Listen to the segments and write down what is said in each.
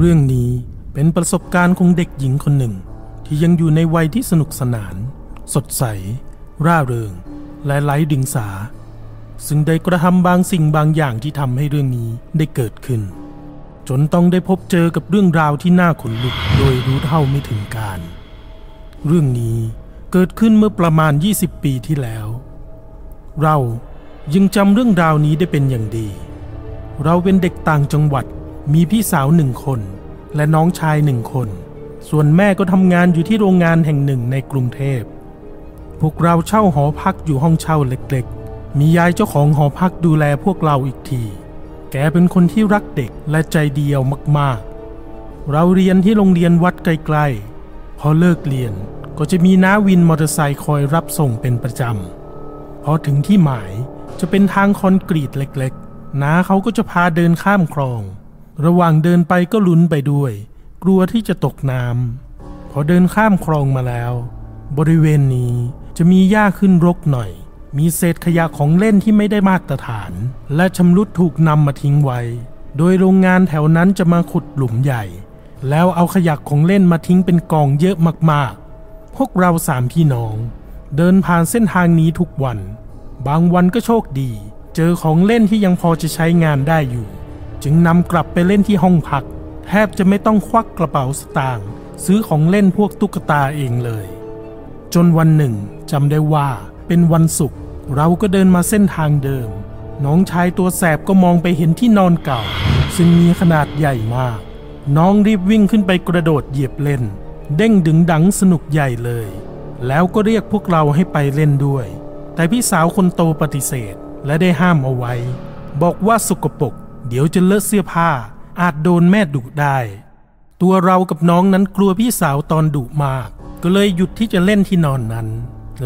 เรื่องนี้เป็นประสบการณ์ของเด็กหญิงคนหนึ่ง ที่ยังอยู่ในวัยที่สนุกสนาน สดใส ร่าเริง และไร้ดึงสา ซึ่งได้กระทำบางสิ่งบางอย่างที่ทำให้เรื่องนี้ได้เกิดขึ้น จนต้องได้พบเจอกับเรื่องราวที่น่าขนลุกโดยรู้เท่าไม่ถึงการ เรื่องนี้เกิดขึ้นเมื่อประมาณ 20 ปีที่แล้ว เรายังจำเรื่องราวนี้ได้เป็นอย่างดี เราเป็นเด็กต่างจังหวัด มีพี่สาวหนึ่งคน และน้องชายหนึ่งคน ส่วนแม่ก็ทำงานอยู่ที่โรงงานแห่งหนึ่งในกรุงเทพ พวกเราเช่าหอพักอยู่ห้องเช่าเล็กๆ มียายเจ้าของหอพักดูแลพวกเราอีกที แกเป็นคนที่รักเด็กและใจเดียวมากๆ เราเรียนที่โรงเรียนวัดไกลๆ พอเลิกเรียนก็จะมีน้าวินมอเตอร์ไซค์คอยรับส่งเป็นประจำ พอถึงที่หมายจะเป็นทางคอนกรีตเล็กๆ น้าเขาก็จะพาเดินข้ามคลอง ระหว่างเดินไปก็ลุ้นไปด้วย กลัวที่จะตกน้ำพอเดินข้ามคลองมาแล้ว บริเวณนี้จะมีหญ้าขึ้นรกหน่อย มีเศษขยะของเล่นที่ไม่ได้มาตรฐาน และชำรุดถูกนำมาทิ้งไว้ โดยโรงงานแถวนั้นจะมาขุดหลุมใหญ่ แล้วเอาขยะของเล่นมาทิ้งเป็นกองเยอะมากๆ พวกเราสามพี่น้อง เดินผ่านเส้นทางนี้ทุกวัน บางวันก็โชคดี เจอของเล่นที่ยังพอจะใช้งานได้อยู่ จึงนำกลับไปเล่นที่ห้องพัก แทบจะไม่ต้องควักกระเป๋าสตางค์ซื้อของเล่นพวกตุ๊กตาเองเลย จนวันหนึ่งจำได้ว่าเป็นวันศุกร์เราก็เดินมาเส้นทางเดิม น้องชายตัวแสบก็มองไปเห็นที่นอนเก่า ซึ่งมีขนาดใหญ่มาก น้องรีบวิ่งขึ้นไปกระโดดเหยียบเล่น เด้งดึงดังสนุกใหญ่เลย แล้วก็เรียกพวกเราให้ไปเล่นด้วย แต่พี่สาวคนโตปฏิเสธและได้ห้ามเอาไว้ บอกว่าสุกปก เดี๋ยวจะเลอะเสื้อผ้า อาจโดนแม่ดุได้ ตัวเรากับน้องนั้นกลัวพี่สาวตอนดุมาก ก็เลยหยุดที่จะเล่นที่นอนนั้น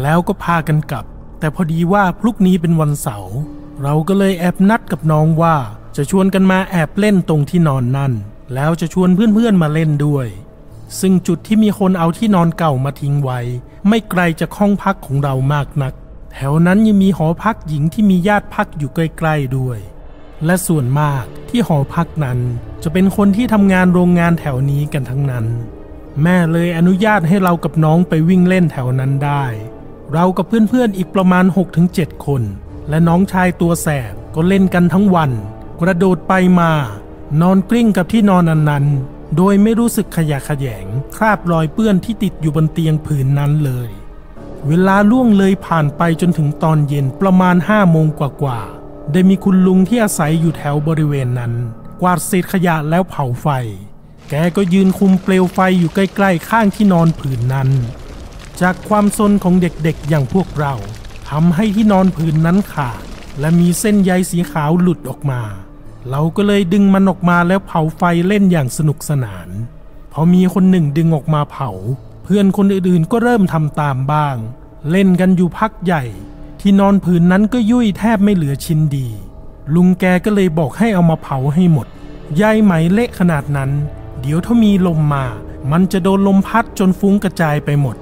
แล้วก็พากันกลับ แต่พอดีว่าพรุ่งนี้เป็นวันเสาร์เราก็เลยแอบนัดกับน้องว่า จะชวนกันมาแอบเล่นตรงที่นอนนั่น แล้วจะชวนเพื่อนๆมาเล่นด้วย ซึ่งจุดที่มีคนเอาที่นอนเก่ามาทิ้งไว้ ไม่ไกลจากห้องพักของเรามากนัก แถวนั้นยังมีหอพักหญิงที่มีญาติพักอยู่ใกล้ๆด้วย และส่วนมากที่หอพักนั้น จะเป็นคนที่ทำงานโรงงานแถวนี้กันทั้งนั้น แม่เลยอนุญาตให้เรากับน้องไปวิ่งเล่นแถวนั้นได้ เรากับเพื่อนๆอีกประมาณ 6-7 คน และน้องชายตัวแสบก็เล่นกันทั้งวัน กระโดดไปมา นอนกลิ้งกับที่นอนอันนั้น โดยไม่รู้สึกขยะขยง คราบรอยเปื้อนที่ติดอยู่บนเตียงผืนนั้นเลย เวลาล่วงเลยผ่านไปจนถึงตอนเย็นประมาณห้าโมงกว่าๆ ได้มีคุณลุงที่อาศัยอยู่แถวบริเวณนั้น กวาดเศษขยะแล้วเผาไฟ แกก็ยืนคุมเปลวไฟอยู่ใกล้ๆข้างที่นอนผืนนั้น จากความซนของเด็กๆอย่างพวกเราทำให้ที่นอนผืนนั้นขาดและมีเส้นใยสีขาวหลุดออกมา เราก็เลยดึงมันออกมาแล้วเผาไฟเล่นอย่างสนุกสนาน พอมีคนหนึ่งดึงออกมาเผา เพื่อนคนอื่นๆก็เริ่มทำตามบ้าง เล่นกันอยู่พักใหญ่ ที่นอนผืนนั้นก็ยุ่ยแทบไม่เหลือชิ้นดี ลุงแกก็เลยบอกให้เอามาเผาให้หมดใยไหมเละขนาดนั้น เดี๋ยวถ้ามีลมมา มันจะโดนลมพัดจนฟุ้งกระจายไปหมด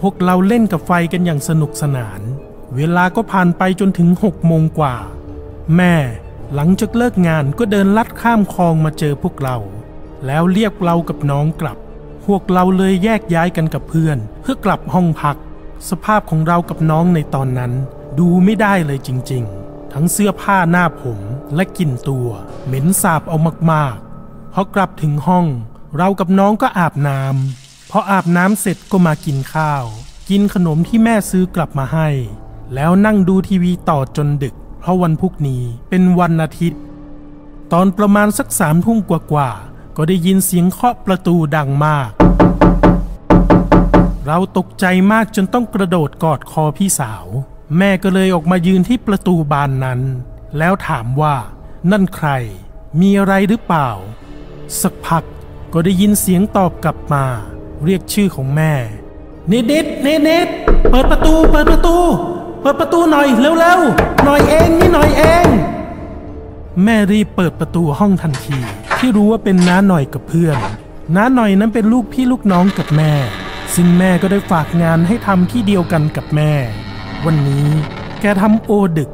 พวกเราเล่นกับไฟกันอย่างสนุกสนาน เวลาก็ผ่านไปจนถึงหกโมงกว่า แม่หลังจากเลิกงานก็เดินลัดข้ามคลองมาเจอพวกเรา แล้วเรียกเรากับน้องกลับ พวกเราเลยแยกย้ายกันกับเพื่อน เพื่อกลับห้องพัก สภาพของเรากับน้องในตอนนั้น ดูไม่ได้เลยจริง ๆ ทั้งเสื้อผ้าหน้าผมและกลิ่นตัว เหม็นสาบเอามากๆพอกลับถึงห้อง เรากับน้องก็อาบน้ำพออาบน้ำเสร็จก็มากินข้าว กินขนมที่แม่ซื้อกลับมาให้ แล้วนั่งดูทีวีต่อจนดึก เพราะวันพรุ่งนี้เป็นวันอาทิตย์ ตอนประมาณสักสามทุ่มกว่าๆก็ได้ยินเสียงเคาะประตูดังมาก เราตกใจมากจนต้องกระโดดกอดคอพี่สาว แม่ก็เลยออกมายืนที่ประตูบานนั้น แล้วถามว่า นั่นใคร มีอะไรหรือเปล่า สักพักก็ได้ยินเสียงตอบกลับมา เรียกชื่อของแม่เนเด็ดเนเด็ดเปิดประตู เปิดประตู เปิดประตูหน่อยเร็วๆหน่อยเองนี่หน่อยเอง แม่รีบเปิดประตูห้องทันที ที่รู้ว่าเป็นน้าหน่อยกับเพื่อนน้าหน่อยนั้นเป็นลูกพี่ลูกน้องกับแม่ ซึ่งแม่ก็ได้ฝากงานให้ทำที่เดียวกันกับแม่ วันนี้แกทำโอดึก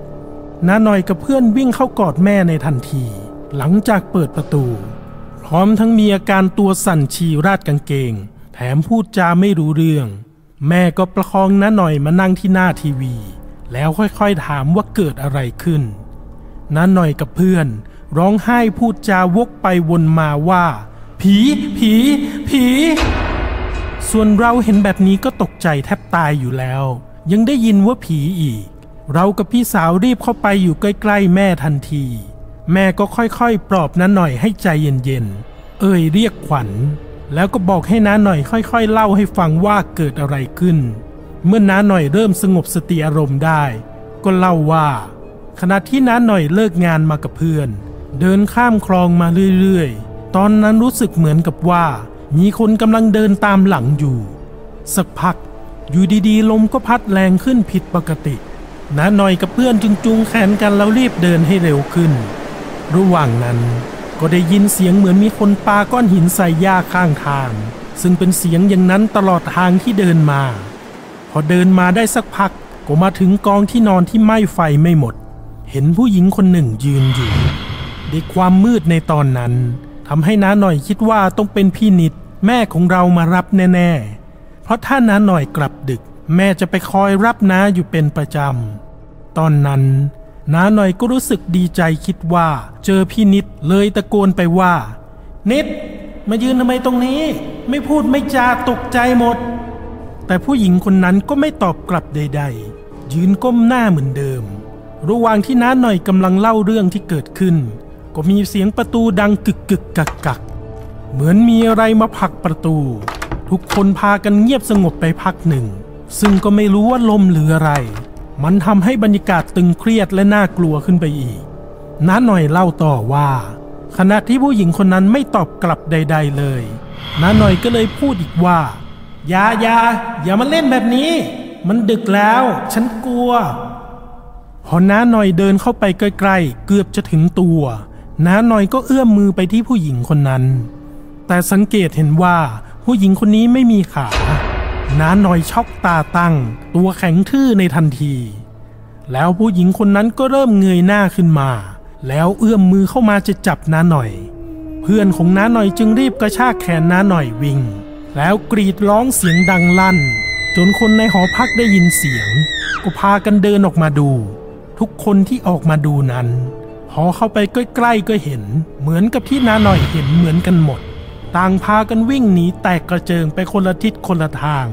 น้าหน่อยกับเพื่อนวิ่งเข้ากอดแม่ในทันที หลังจากเปิดประตู พร้อมทั้งมีอาการตัวสั่นฉี่ราดกางเกง แถมพูดจาไม่รู้เรื่อง แม่ก็ประคองน้าหน่อยมานั่งที่หน้าทีวี แล้วค่อยๆถามว่าเกิดอะไรขึ้นน้าหน่อยกับเพื่อน ร้องไห้พูดจาวกไปวนมาว่า ผี ผี ผี ส่วนเราเห็นแบบนี้ก็ตกใจแทบตายอยู่แล้ว ยังได้ยินว่าผีอีก เรากับพี่สาวรีบเข้าไปอยู่ใกล้ๆแม่ทันที แม่ก็ค่อยๆ ปลอบน้าหน่อยให้ใจเย็นๆ เอ่ยเรียกขวัญ แล้วก็บอกให้น้าหน่อยค่อยๆ เล่าให้ฟังว่าเกิดอะไรขึ้น เมื่อน้าหน่อยเริ่มสงบสติอารมณ์ได้ ก็เล่าว่า ขณะที่น้าหน่อยเลิกงานมากับเพื่อน เดินข้ามคลองมาเรื่อยๆ ตอนนั้นรู้สึกเหมือนกับว่า มีคนกำลังเดินตามหลังอยู่ สักพัก อยู่ดีๆ ลมก็พัดแรงขึ้นผิดปกติน้าหน่อยกับเพื่อนจึงจูงแขนกันแล้วรีบเดินให้เร็วขึ้น ระหว่างนั้นก็ได้ยินเสียงเหมือนมีคนปาก้อนหินใส่หญ้าข้างทาง ซึ่งเป็นเสียงอย่างนั้นตลอดทางที่เดินมา พอเดินมาได้สักพักก็มาถึงกองที่นอนที่ไหม้ไฟไม่หมด เห็นผู้หญิงคนหนึ่งยืนอยู่ด้วยความมืดในตอนนั้น ทำให้น้าหน่อยคิดว่าต้องเป็นพี่นิดแม่ของเรามารับแน่ๆ เพราะถ้าน้าหน่อยกลับดึก แม่จะไปคอยรับน้าอยู่เป็นประจำ ตอนนั้นน้าหน่อยก็รู้สึกดีใจคิดว่า เจอพี่นิดเลยตะโกนไปว่า นิด มายืนทำไมตรงนี้ ไม่พูดไม่จาตกใจหมด แต่ผู้หญิงคนนั้นก็ไม่ตอบกลับใด ๆ ยืนก้มหน้าเหมือนเดิม ระหว่างที่น้าหน่อยกำลังเล่าเรื่องที่เกิดขึ้น ก็มีเสียงประตูดังกึกกึกกักกักเหมือนมีอะไรมาผลักประตู ทุกคนพากันเงียบสงบไปพักหนึ่ง ซึ่งก็ไม่รู้ว่าลมหรืออะไร มันทำให้บรรยากาศตึงเครียดและน่ากลัวขึ้นไปอีกน้าหน่อยเล่าต่อว่าขณะที่ผู้หญิงคนนั้นไม่ตอบกลับใด ๆ เลยน้าหน่อยก็เลยพูดอีกว่าอย่าอย่าอย่ามาเล่นแบบนี้ มันดึกแล้ว ฉันกลัวพอน้าหน่อยเดินเข้าไปใกล้ๆเกือบจะถึงตัว น้าหน่อยก็เอื้อมมือไปที่ผู้หญิงคนนั้น แต่สังเกตเห็นว่าผู้หญิงคนนี้ไม่มีขา น้าหน่อยช็อกตาตั้ง ตัวแข็งทื่อในทันที แล้วผู้หญิงคนนั้นก็เริ่มเงยหน้าขึ้นมา แล้วเอื้อมมือเข้ามาจะจับน้าหน่อย เพื่อนของน้าหน่อยจึงรีบกระชากแขนน้าหน่อยวิ่ง แล้วกรีดร้องเสียงดังลั่น จนคนในหอพักได้ยินเสียง ก็พากันเดินออกมาดู ทุกคนที่ออกมาดูนั้น พอเข้าไปใกล้ๆก็เห็น เหมือนกับที่นาหน่อยเห็นเหมือนกันหมด ต่างพากันวิ่งหนีแตกกระเจิงไปคนละทิศคนละทาง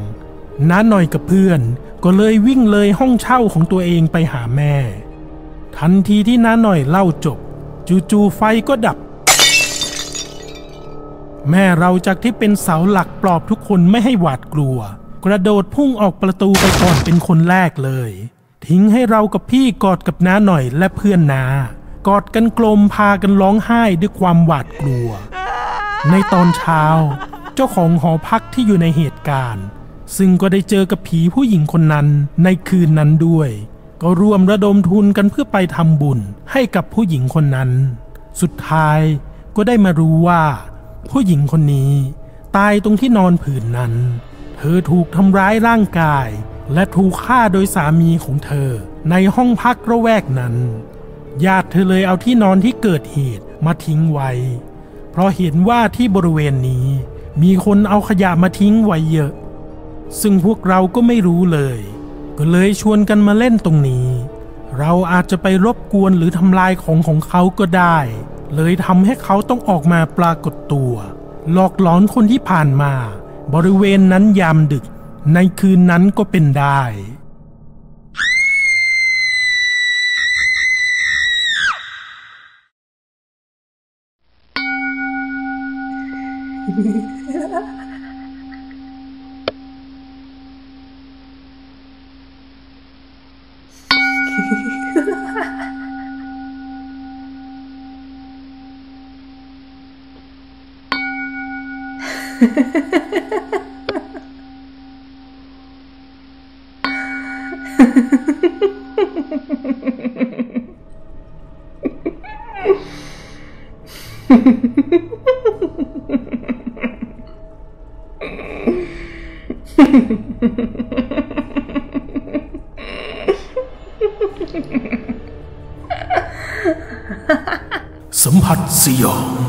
น้าหน่อยกับเพื่อน ก็เลยวิ่งเลยห้องเช่าของตัวเองไปหาแม่ ทันทีที่น้าหน่อยเล่าจบ จู่ๆไฟก็ดับ แม่เราจากที่เป็นเสาหลักปลอบทุกคนไม่ให้หวาดกลัว กระโดดพุ่งออกประตูไปก่อนเป็นคนแรกเลย ทิ้งให้เรากับพี่กอดกับน้าหน่อยและเพื่อนนา กอดกันกลมพากันร้องไห้ด้วยความหวาดกลัว ในตอนเช้า เจ้าของหอพักที่อยู่ในเหตุการณ์ ซึ่งก็ได้เจอกับผีผู้หญิงคนนั้นในคืนนั้นด้วย ก็ร่วมระดมทุนกันเพื่อไปทำบุญให้กับผู้หญิงคนนั้น สุดท้ายก็ได้มารู้ว่า ผู้หญิงคนนี้ ตายตรงที่นอนผืนนั้น เธอถูกทำร้ายร่างกาย และถูกฆ่าโดยสามีของเธอในห้องพักระแวกนั้น ญาติเธอเลยเอาที่นอนที่เกิดเหตุมาทิ้งไว้ เพราะเห็นว่าที่บริเวณนี้ มีคนเอาขยะมาทิ้งไว้เยอะ ซึ่งพวกเราก็ไม่รู้เลย ก็เลยชวนกันมาเล่นตรงนี้ เราอาจจะไปรบกวนหรือทำลายของของเขาก็ได้ เลยทำให้เขาต้องออกมาปรากฏตัว หลอกหลอนคนที่ผ่านมา บริเวณนั้นยามดึก ในคืนนั้นก็เป็นได้ Ha ha ha. สัมผัสสยอง